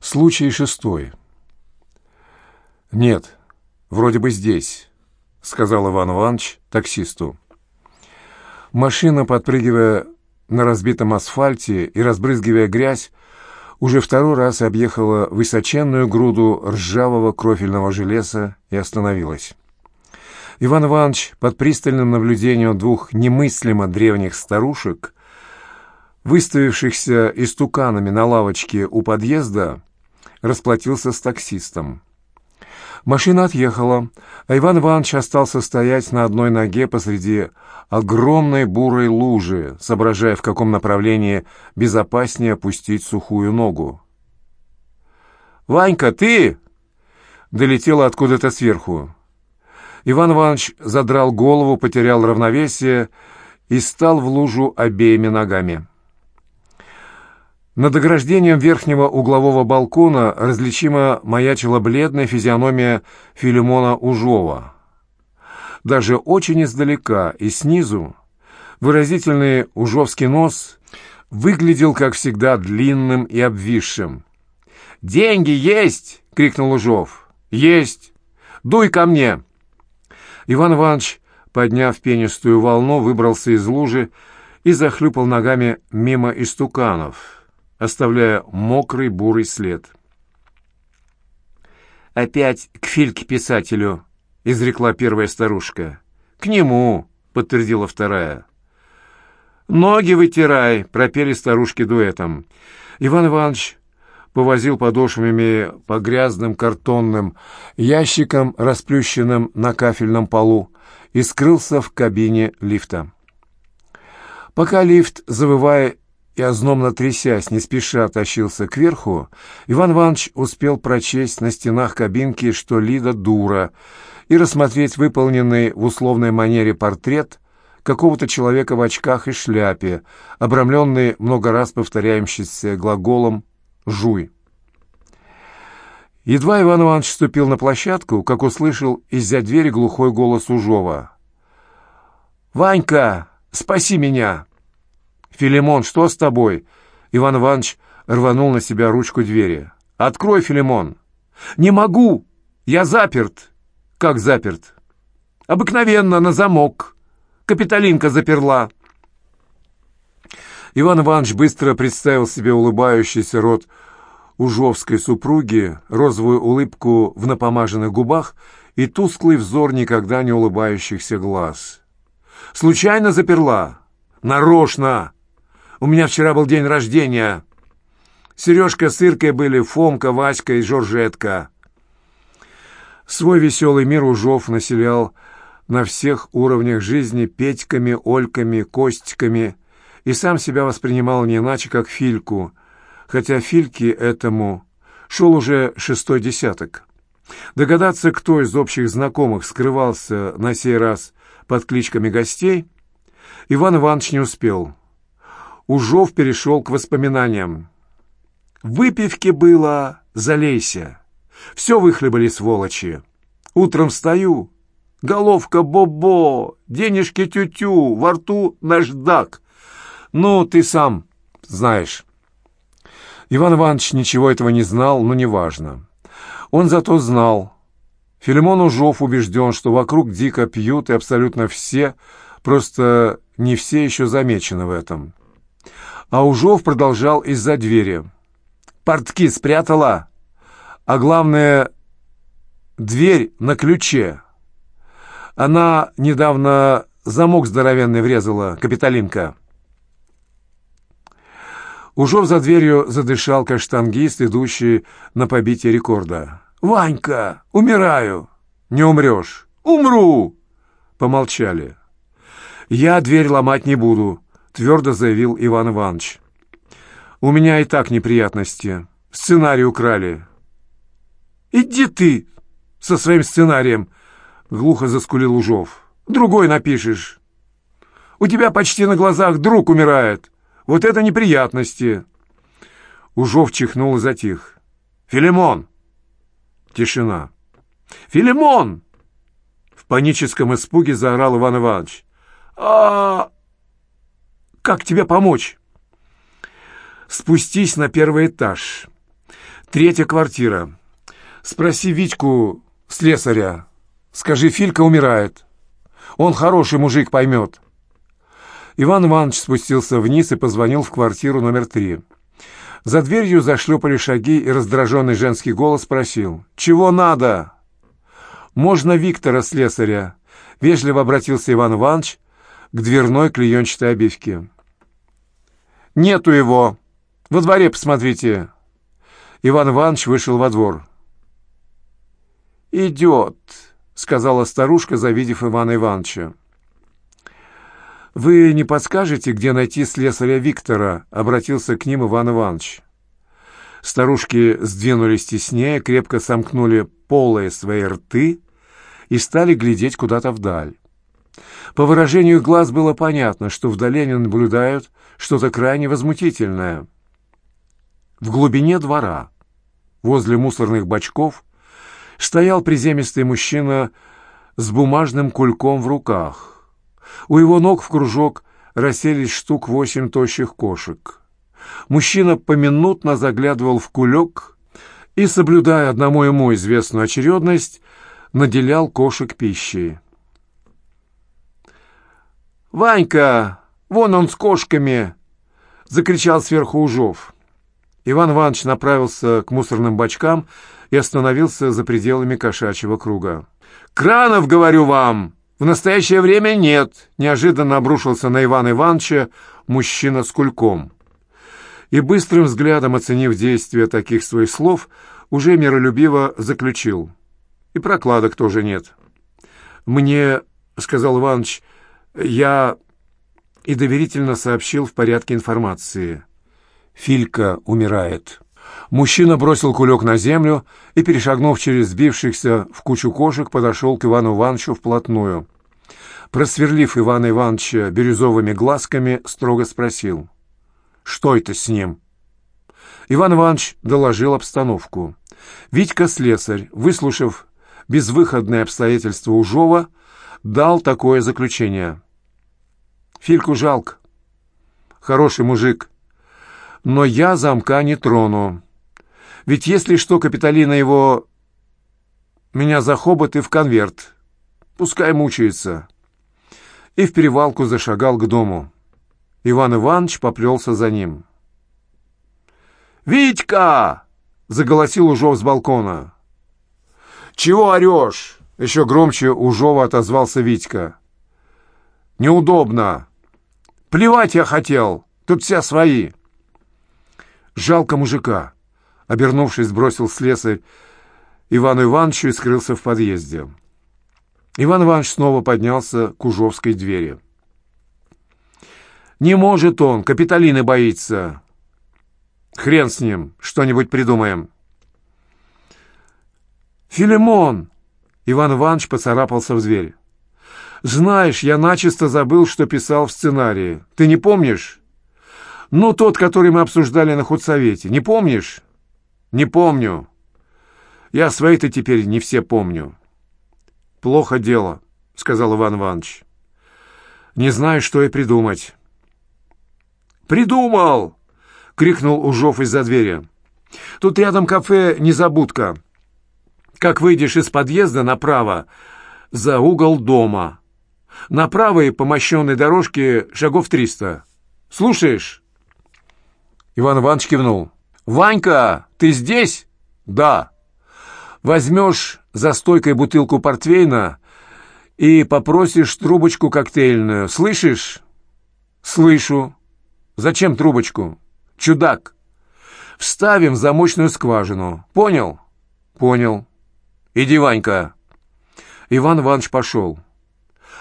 Случай шестой. «Нет, вроде бы здесь», — сказал Иван Иванович таксисту. Машина, подпрыгивая на разбитом асфальте и разбрызгивая грязь, уже второй раз объехала высоченную груду ржавого крофельного железа и остановилась. Иван Иванович под пристальным наблюдением двух немыслимо древних старушек, выставившихся истуканами на лавочке у подъезда, расплатился с таксистом. Машина отъехала, а Иван Иванович остался стоять на одной ноге посреди огромной бурой лужи, соображая, в каком направлении безопаснее опустить сухую ногу. «Ванька, ты!» — долетело откуда-то сверху. Иван Иванович задрал голову, потерял равновесие и стал в лужу обеими ногами. Над ограждением верхнего углового балкона различимо маячила бледная физиономия Филимона Ужова. Даже очень издалека и снизу выразительный ужовский нос выглядел, как всегда, длинным и обвисшим. «Деньги есть!» — крикнул Ужов. «Есть! Дуй ко мне!» Иван Иванович, подняв пенистую волну, выбрался из лужи и захлюпал ногами мимо истуканов — оставляя мокрый бурый след. «Опять к Фильке-писателю», — изрекла первая старушка. «К нему», — подтвердила вторая. «Ноги вытирай», — пропели старушки дуэтом. Иван Иванович повозил подошвами по грязным картонным ящикам, расплющенным на кафельном полу, и скрылся в кабине лифта. Пока лифт, завывая и, озномно трясясь, не спеша тащился кверху, Иван Иванович успел прочесть на стенах кабинки, что Лида дура, и рассмотреть выполненный в условной манере портрет какого-то человека в очках и шляпе, обрамленный много раз повторяющимся глаголом «жуй». Едва Иван Иванович вступил на площадку, как услышал из-за двери глухой голос Ужова. «Ванька, спаси меня!» «Филимон, что с тобой?» Иван Иванович рванул на себя ручку двери. «Открой, Филимон!» «Не могу! Я заперт!» «Как заперт?» «Обыкновенно, на замок. Капитолинка заперла». Иван Иванович быстро представил себе улыбающийся рот ужовской супруги, розовую улыбку в напомаженных губах и тусклый взор никогда не улыбающихся глаз. «Случайно заперла?» «Нарочно!» У меня вчера был день рождения. Сережка с Иркой были, Фомка, Васька и Жоржетка. Свой веселый мир Ужов населял на всех уровнях жизни Петьками, Ольками, Костиками и сам себя воспринимал не иначе, как Фильку, хотя Фильке этому шел уже шестой десяток. Догадаться, кто из общих знакомых скрывался на сей раз под кличками гостей, Иван Иванович не успел. Ужов перешел к воспоминаниям. Выпивки было, залейся. Все выхлебали сволочи. Утром встаю, головка бобо, денежки тю-тю, во рту наждак. Ну, ты сам знаешь. Иван Иванович ничего этого не знал, но неважно. Он зато знал. Филимон Ужов убежден, что вокруг дико пьют, и абсолютно все, просто не все еще замечены в этом. А Ужов продолжал из-за двери. «Портки спрятала, а главное, дверь на ключе. Она недавно замок здоровенный врезала, капиталинка». Ужов за дверью задышал, как штангист, идущий на побитие рекорда. «Ванька, умираю!» «Не умрешь!» «Умру!» Помолчали. «Я дверь ломать не буду», — твердо заявил Иван Иванович. «У меня и так неприятности. Сценарий украли». «Иди ты со своим сценарием!» — глухо заскулил Ужов. «Другой напишешь. У тебя почти на глазах друг умирает. Вот это неприятности!» Ужов чихнул и затих. «Филимон!» Тишина. «Филимон!» В паническом испуге заорал Иван Иванович. а как тебе помочь?» «Спустись на первый этаж. Третья квартира. Спроси Витьку, слесаря. Скажи, Филька умирает. Он хороший мужик, поймет. Иван Иванович спустился вниз и позвонил в квартиру номер три. За дверью зашлепали шаги, и раздраженный женский голос спросил. «Чего надо?» «Можно Виктора, слесаря?» — вежливо обратился Иван Иванович к дверной клеенчатой обивке. «Нету его. Во дворе посмотрите». Иван Иванович вышел во двор. «Идет», — сказала старушка, завидев Ивана Ивановича. «Вы не подскажете, где найти слесаря Виктора?» — обратился к ним Иван Иванович. Старушки сдвинулись теснее, крепко сомкнули полые свои рты и стали глядеть куда-то вдаль. По выражению глаз было понятно, что вдали они наблюдают что-то крайне возмутительное. В глубине двора, возле мусорных бачков, стоял приземистый мужчина с бумажным кульком в руках. У его ног в кружок расселись штук восемь тощих кошек. Мужчина поминутно заглядывал в кулек и, соблюдая одному ему известную очередность, наделял кошек пищей. «Ванька, вон он с кошками!» — закричал сверху Ужов. Иван Иванович направился к мусорным бачкам и остановился за пределами кошачьего круга. «Кранов, говорю вам, в настоящее время нет!» — неожиданно обрушился на Ивана Ивановича мужчина с кульком. И быстрым взглядом, оценив действие таких своих слов, уже миролюбиво заключил. «И прокладок тоже нет». «Мне, — сказал Иванович, — я...» и доверительно сообщил в порядке информации. «Филька умирает». Мужчина бросил кулек на землю и, перешагнув через сбившихся в кучу кошек, подошел к Ивану Ивановичу вплотную. Просверлив Ивана Ивановича бирюзовыми глазками, строго спросил. «Что это с ним?» Иван Иванович доложил обстановку. Витька Слесарь, выслушав безвыходные обстоятельства Ужова, дал такое заключение. «Фильку жалко. Хороший мужик. Но я замка не трону. Ведь если что, Капитолина его... Меня за хобот и в конверт. Пускай мучается. И в перевалку зашагал к дому. Иван Иванович поплелся за ним. «Витька!» — заголосил Ужов с балкона. «Чего орешь?» — еще громче Ужова отозвался Витька. «Неудобно. Плевать я хотел. Тут все свои». «Жалко мужика», Обернувшись, бросил слесарь Ивану Ивановичу и скрылся в подъезде. Иван Иванович снова поднялся к Ужовской двери. «Не может он, Капитолины боится!» «Хрен с ним, что-нибудь придумаем!» «Филимон!» Иван Иванович поцарапался в дверь. «Знаешь, я начисто забыл, что писал в сценарии. Ты не помнишь?» «Ну, тот, который мы обсуждали на худсовете. Не помнишь?» «Не помню. Я свои-то теперь не все помню». «Плохо дело», — сказал Иван Иванович. «Не знаю, что и придумать». «Придумал!» — крикнул Ужов из-за двери. «Тут рядом кафе «Незабудка». Как выйдешь из подъезда направо, за угол дома. На правой по мощенной дорожке шагов триста. Слушаешь?» Иван Иванович кивнул. «Ванька, ты здесь?» «Да». «Возьмешь за стойкой бутылку портвейна и попросишь трубочку коктейльную. Слышишь?» «Слышу». «Зачем трубочку?» «Чудак». «Вставим в замочную скважину. Понял?» «Понял». «Иди, Ванька». Иван Иванович пошел.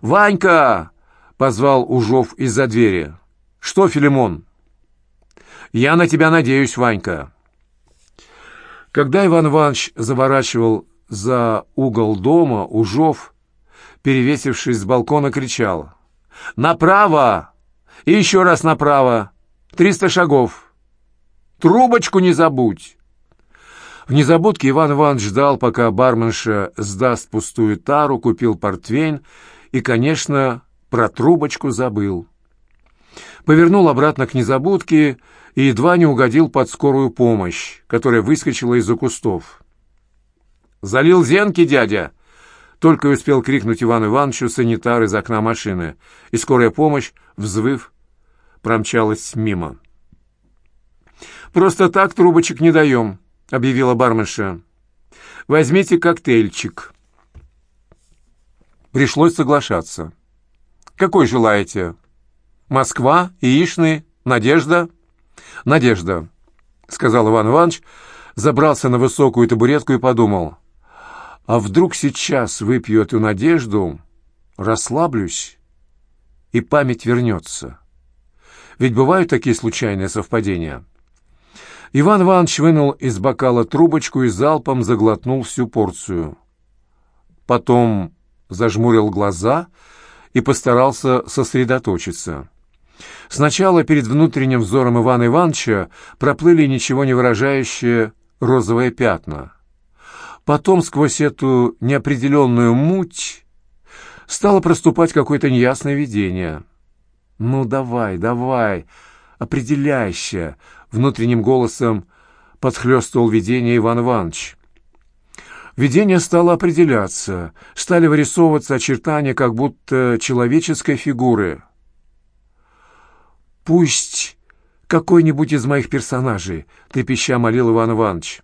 «Ванька!» — позвал Ужов из-за двери. «Что, Филимон?» Я на тебя надеюсь, Ванька». Когда Иван Иванович заворачивал за угол дома, Ужов, перевесившись с балкона, кричал. «Направо! И еще раз направо! Триста шагов! Трубочку не забудь!» В незабудке Иван Иванович ждал, пока барменша сдаст пустую тару, купил портвейн и, конечно, про трубочку забыл. Повернул обратно к незабудке и едва не угодил под скорую помощь, которая выскочила из-за кустов. «Залил зенки, дядя!» Только успел крикнуть Иван Ивановичу санитар из окна машины, и скорая помощь, взвыв, промчалась мимо. «Просто так трубочек не даем», — объявила барменша. «Возьмите коктейльчик». Пришлось соглашаться. «Какой желаете?» «Москва? Яичный? Надежда?» «Надежда», — сказал Иван Иванович, забрался на высокую табуретку и подумал. «А вдруг сейчас выпью эту надежду, расслаблюсь, и память вернется? Ведь бывают такие случайные совпадения». Иван Иванович вынул из бокала трубочку и залпом заглотнул всю порцию. Потом зажмурил глаза и постарался сосредоточиться. Сначала перед внутренним взором Ивана Ивановича проплыли ничего не выражающие розовые пятна. Потом сквозь эту неопределенную муть стало проступать какое-то неясное видение. «Ну, давай, давай, определяйся!» — внутренним голосом подхлёстывал видение Иван Иванович. Видение стало определяться, стали вырисовываться очертания как будто человеческой фигуры — «Пусть какой-нибудь из моих персонажей», — трепеща молил Иван Иванович.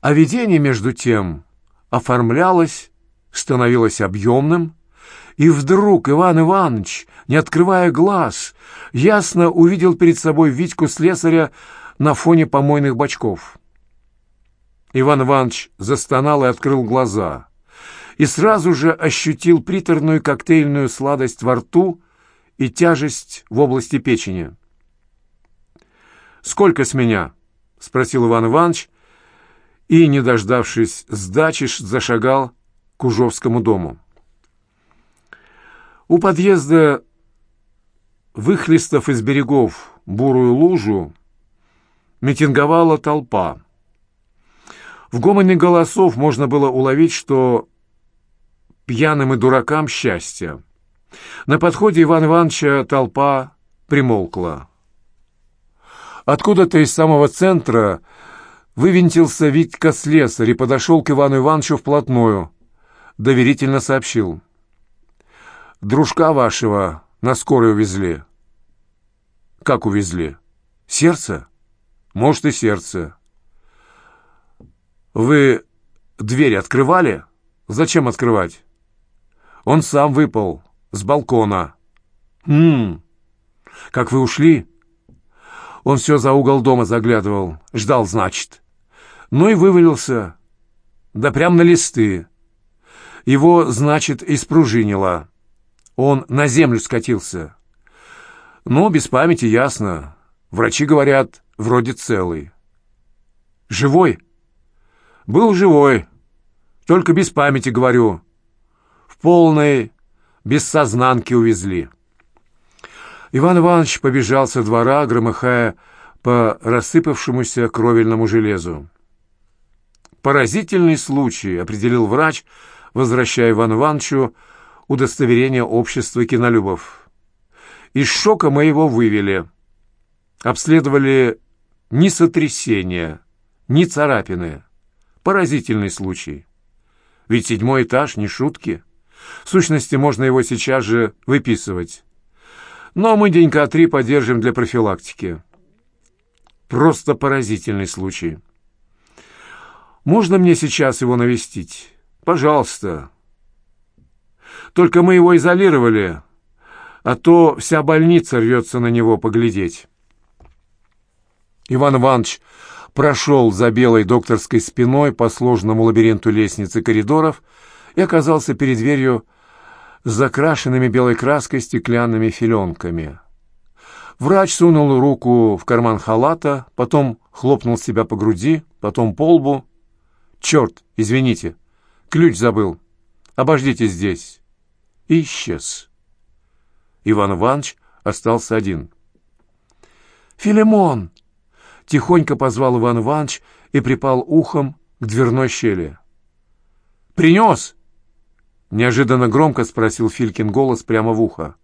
А видение, между тем, оформлялось, становилось объемным, и вдруг Иван Иванович, не открывая глаз, ясно увидел перед собой Витьку слесаря на фоне помойных бачков. Иван Иванович застонал и открыл глаза, и сразу же ощутил приторную коктейльную сладость во рту, и тяжесть в области печени. «Сколько с меня?» — спросил Иван Иванович, и, не дождавшись сдачи, зашагал к Ужовскому дому. У подъезда, выхлестав из берегов бурую лужу, митинговала толпа. В гомоне голосов можно было уловить, что пьяным и дуракам счастье. На подходе Ивана Ивановича толпа примолкла. Откуда-то из самого центра вывинтился Витька слесарь и подошел к Ивану Ивановичу вплотную. Доверительно сообщил. «Дружка вашего на скорой увезли». «Как увезли? Сердце?» «Может, и сердце». «Вы дверь открывали? Зачем открывать?» «Он сам выпал с балкона. «Ммм, как вы ушли?» Он все за угол дома заглядывал. Ждал, значит. Ну и вывалился. Да прям на листы. Его, значит, испружинило. Он на землю скатился. Ну, без памяти, ясно. Врачи говорят, вроде целый. Живой? Был живой. Только без памяти, говорю. В полной без сознанки увезли. Иван Иванович побежал со двора, громыхая по рассыпавшемуся кровельному железу. «Поразительный случай», — определил врач, возвращая Ивану Ивановичу удостоверение общества кинолюбов. «Из шока мы его вывели. Обследовали ни сотрясения, ни царапины. Поразительный случай. Ведь седьмой этаж — не шутки». В сущности, можно его сейчас же выписывать. Но мы денька три подержим для профилактики. Просто поразительный случай. Можно мне сейчас его навестить? Пожалуйста. Только мы его изолировали, а то вся больница рвется на него поглядеть. Иван Иванович прошел за белой докторской спиной по сложному лабиринту лестницы коридоров и оказался перед дверью с закрашенными белой краской стеклянными филенками. Врач сунул руку в карман халата, потом хлопнул себя по груди, потом по лбу. «Черт, извините, ключ забыл. Обождите здесь». Исчез. Иван Иванович остался один. «Филимон!» — тихонько позвал Иван Иванович и припал ухом к дверной щели. «Принес!» Неожиданно громко спросил Филькин голос прямо в ухо.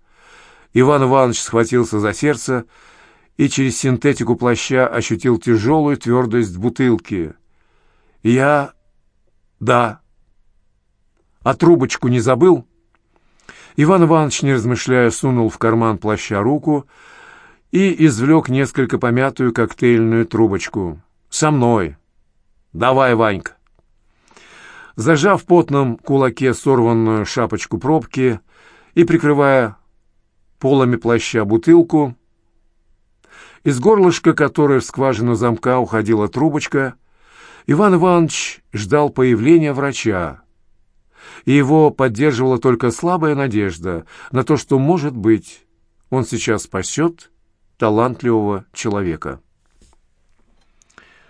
Иван Иванович схватился за сердце и через синтетику плаща ощутил тяжелую твердость бутылки. «Я... да. А трубочку не забыл?» Иван Иванович, не размышляя, сунул в карман плаща руку и извлек несколько помятую коктейльную трубочку. «Со мной! Давай, Ванька!» Зажав в потном кулаке сорванную шапочку пробки и прикрывая полами плаща бутылку, из горлышка которой в скважину замка уходила трубочка, Иван Иванович ждал появления врача, и его поддерживала только слабая надежда на то, что, может быть, он сейчас спасет талантливого человека.